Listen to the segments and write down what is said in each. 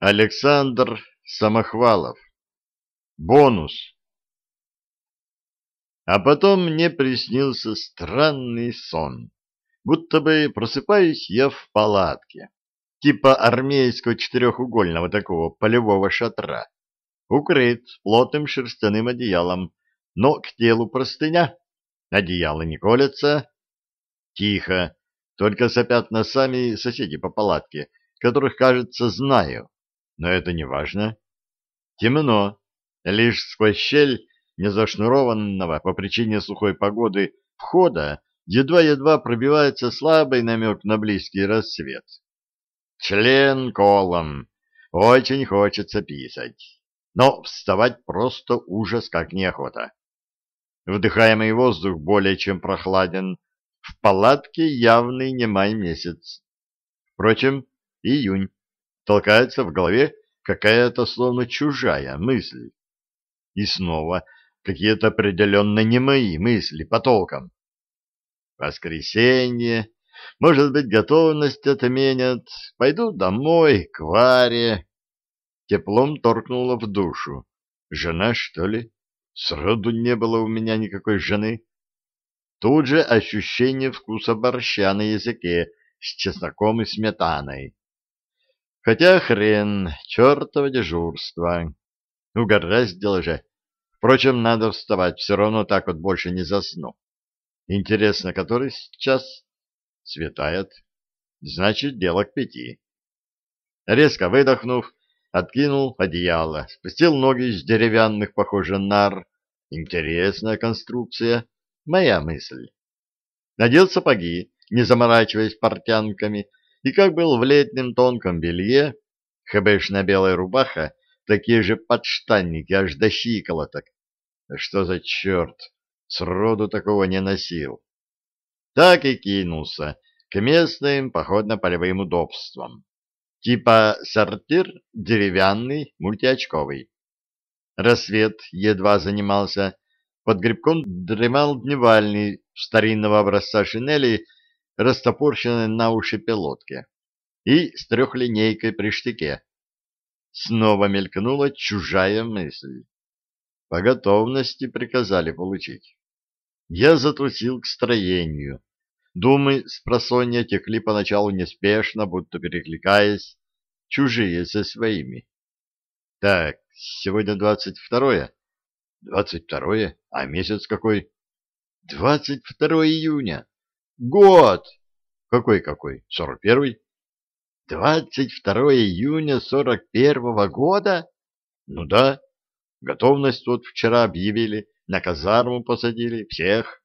Александр Самохвалов. Бонус. А потом мне приснился странный сон. Будто бы просыпаюсь я в палатке, типа армейского четырехугольного такого полевого шатра, укрыт плотным шерстяным одеялом, но к телу простыня, одеяло не колется. Тихо, только сопят носами соседи по палатке, которых, кажется, знаю но это не важно. Темно, лишь сквозь щель незашнурованного по причине сухой погоды входа едва-едва пробивается слабый намек на близкий рассвет. Член колом. Очень хочется писать. Но вставать просто ужас как неохота. Вдыхаемый воздух более чем прохладен. В палатке явный не май месяц. Впрочем, июнь толкается в голове какая-то словно чужая мысль. И снова какие-то определенно не мои мысли по толкам. Воскресенье, может быть, готовность отменят, пойду домой, к Варе. Теплом торкнуло в душу. Жена, что ли? Сроду не было у меня никакой жены. Тут же ощущение вкуса борща на языке с чесноком и сметаной. Хотя хрен, чертово дежурство. Угораздило же. Впрочем, надо вставать, все равно так вот больше не засну. Интересно, который сейчас? Светает. Значит, дело к пяти. Резко выдохнув, откинул одеяло, спустил ноги с деревянных, похоже, нар. Интересная конструкция. Моя мысль. Надел сапоги, не заморачиваясь портянками, и как был в летнем тонком белье, хэбэшная белая рубаха, такие же подштанники аж до щиколоток. Что за черт? Сроду такого не носил. Так и кинулся к местным походно-полевым удобствам. Типа сортир деревянный, мультиочковый. Рассвет едва занимался. Под грибком дремал дневальный старинного образца шинели растопорщенной на уши пилотке и с трехлинейкой при штыке. Снова мелькнула чужая мысль. По готовности приказали получить. Я затрусил к строению. Думы с просонья текли поначалу неспешно, будто перекликаясь, чужие со своими. Так, сегодня двадцать второе. Двадцать второе? А месяц какой? Двадцать второе июня. Год! Какой-какой? Сорок первый? Двадцать второе июня сорок первого года? Ну да. Готовность вот вчера объявили, на казарму посадили, всех.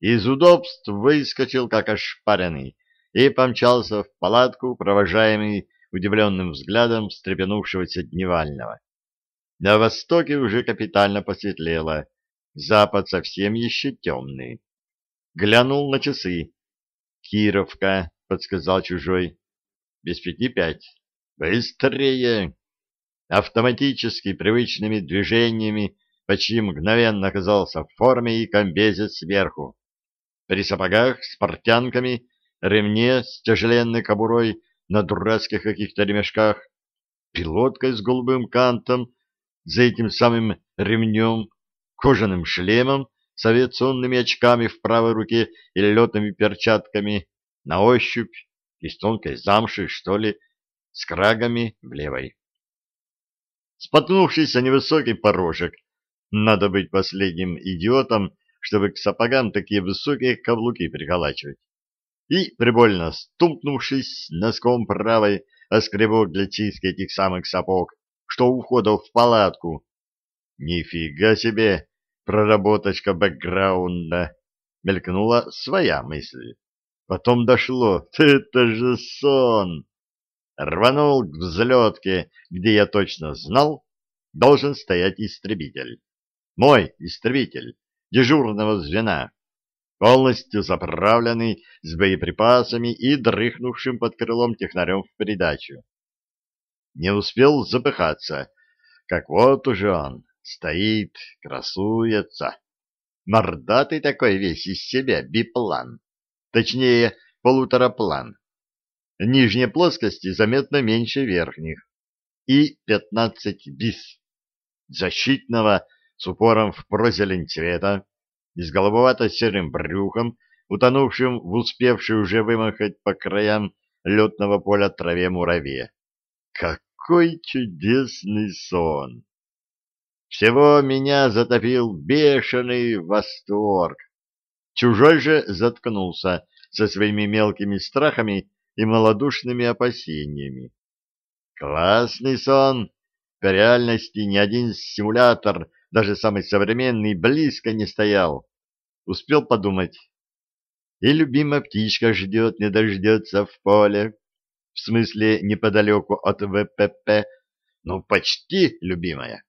Из удобств выскочил, как ошпаренный, и помчался в палатку, провожаемый удивленным взглядом встрепенувшегося дневального. На востоке уже капитально посветлело, запад совсем еще темный. Глянул на часы. «Кировка», — подсказал чужой. «Без пяти пять». «Быстрее!» Автоматически, привычными движениями, почти мгновенно оказался в форме и комбезе сверху. При сапогах с портянками, ремне с тяжеленной кобурой на дурацких каких-то ремешках, пилоткой с голубым кантом, за этим самым ремнем, кожаным шлемом с авиационными очками в правой руке и летными перчатками на ощупь из тонкой замши, что ли, с крагами в левой. Споткнувшись о невысокий порожек, надо быть последним идиотом, чтобы к сапогам такие высокие каблуки приколачивать. И, прибольно стукнувшись носком правой о скребок для чистки этих самых сапог, что у входа в палатку, нифига себе, проработочка бэкграунда, мелькнула своя мысль. Потом дошло, это же сон. Рванул к взлетке, где я точно знал, должен стоять истребитель. Мой истребитель, дежурного звена, полностью заправленный с боеприпасами и дрыхнувшим под крылом технарем в придачу. Не успел запыхаться, как вот уже он, Стоит, красуется. Мордатый такой весь из себя биплан. Точнее, полутораплан. Нижние плоскости заметно меньше верхних. И 15 бис. Защитного с упором в прозелень цвета, с голубовато-серым брюхом, утонувшим в успевшей уже вымахать по краям летного поля траве мураве. Какой чудесный сон! Всего меня затопил бешеный восторг. Чужой же заткнулся со своими мелкими страхами и малодушными опасениями. Классный сон! По реальности ни один симулятор, даже самый современный, близко не стоял. Успел подумать. И любимая птичка ждет, не дождется в поле. В смысле, неподалеку от ВПП. Ну, почти любимая.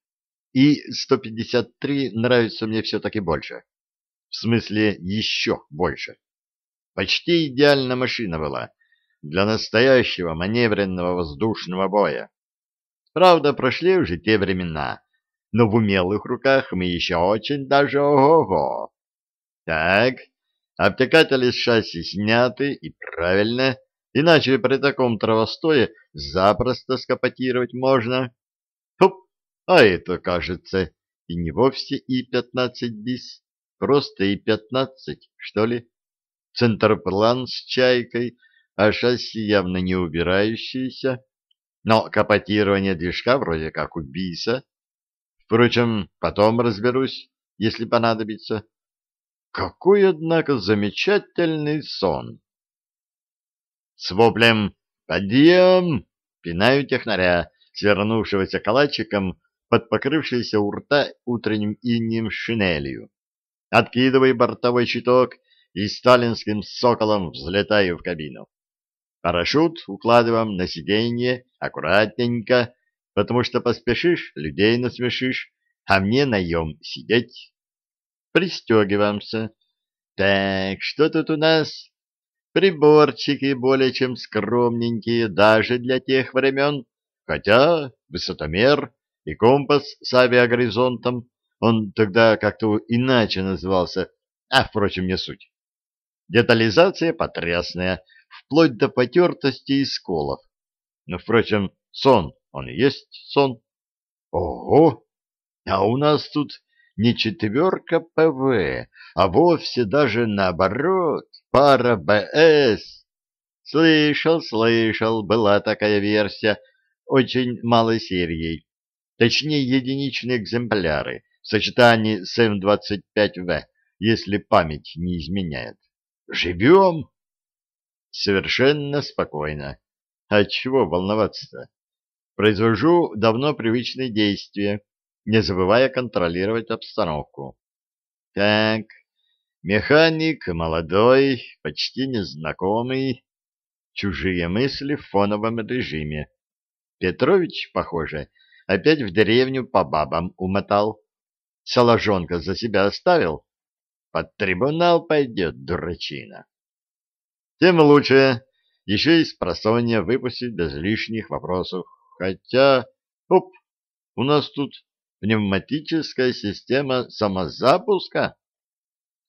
И 153 нравится мне все-таки больше. В смысле, еще больше. Почти идеальная машина была для настоящего маневренного воздушного боя. Правда, прошли уже те времена, но в умелых руках мы еще очень даже ого-го. Так, обтекатели с шасси сняты, и правильно, иначе при таком травостое запросто скопотировать можно. А это, кажется, и не вовсе И-15 бис, просто И-15, что ли? Центрплан с чайкой, а шасси явно не убирающиеся, но капотирование движка вроде как у биса. Впрочем, потом разберусь, если понадобится. Какой, однако, замечательный сон! С воплем «Подъем!» пинаю технаря, свернувшегося калачиком под покрывшейся у рта утренним инем шинелью. Откидываю бортовой щиток и сталинским соколом взлетаю в кабину. Парашют укладываем на сиденье аккуратненько, потому что поспешишь, людей насмешишь, а мне наем сидеть. Пристегиваемся. Так, что тут у нас? Приборчики более чем скромненькие, даже для тех времен, хотя высотомер и компас с авиагоризонтом, он тогда как-то иначе назывался, а, впрочем, не суть. Детализация потрясная, вплоть до потертости и сколов. Но, впрочем, сон, он и есть сон. Ого! А у нас тут не четверка ПВ, а вовсе даже наоборот, пара БС. Слышал, слышал, была такая версия, очень малой серией. Точнее, единичные экземпляры в сочетании с М25В, если память не изменяет. Живем? Совершенно спокойно. А чего волноваться-то? Произвожу давно привычные действия, не забывая контролировать обстановку. Так, механик молодой, почти незнакомый, чужие мысли в фоновом режиме. Петрович, похоже, опять в деревню по бабам умотал. Соложонка за себя оставил. Под трибунал пойдет, дурачина. Тем лучше. Еще и с выпустить без лишних вопросов. Хотя, оп, у нас тут пневматическая система самозапуска.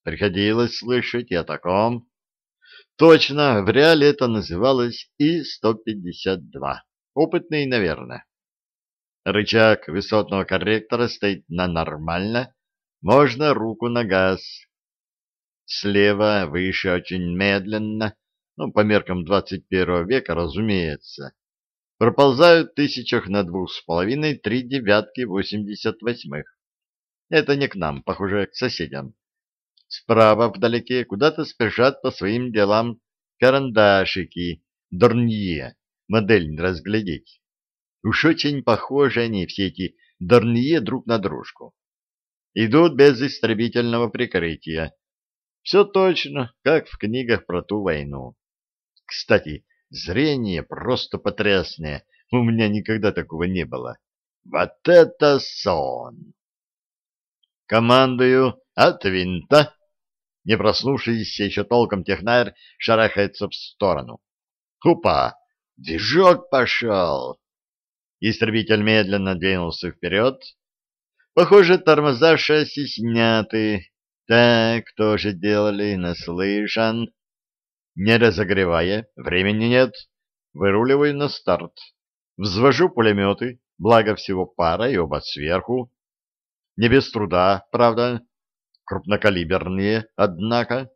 Приходилось слышать и о таком. Точно, в реале это называлось И-152. Опытный, наверное. Рычаг высотного корректора стоит на нормально. Можно руку на газ. Слева, выше, очень медленно, ну, по меркам 21 века, разумеется, проползают тысячах на двух с половиной три девятки восемьдесят восьмых. Это не к нам, похоже, к соседям. Справа вдалеке куда-то спешат по своим делам карандашики, дорнье, модель не разглядеть. Уж очень похожи они, все эти дорнье, друг на дружку. Идут без истребительного прикрытия, все точно, как в книгах про ту войну. Кстати, зрение просто потрясное. У меня никогда такого не было. Вот это сон! Командую от винта. Не проснувшийся еще толком технарь шарахается в сторону. Хупа! Движок пошел! Истребитель медленно двинулся вперед. Похоже, тормоза шасси сняты. Так, тоже делали, наслышан. Не разогревая, времени нет, выруливаю на старт. Взвожу пулеметы, благо всего пара и оба сверху. Не без труда, правда, крупнокалиберные, однако.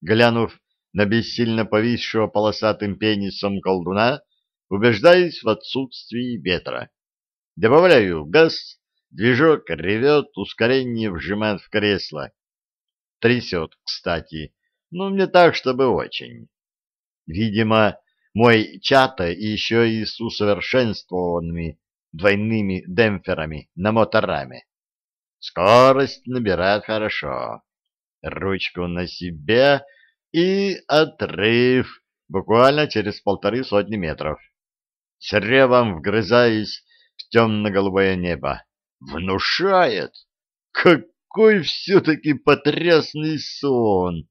Глянув на бессильно повисшего полосатым пенисом колдуна, убеждаюсь в отсутствии ветра. Добавляю газ, движок ревет, ускорение вжимает в кресло. Трясет, кстати, но не так, чтобы очень. Видимо, мой чата еще и с усовершенствованными двойными демпферами на мотораме. Скорость набирает хорошо. Ручку на себе и отрыв буквально через полторы сотни метров. С ревом вгрызаюсь в темно-голубое небо. Внушает! Какой все-таки потрясный сон!